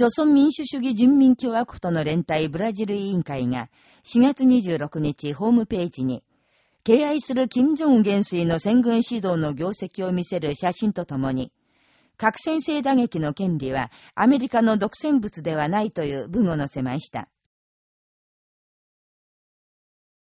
朝村民主主義人民共和国との連帯ブラジル委員会が4月26日ホームページに、敬愛する金正恩元帥の戦軍指導の業績を見せる写真とともに、核戦性打撃の権利はアメリカの独占物ではないという文を載せました。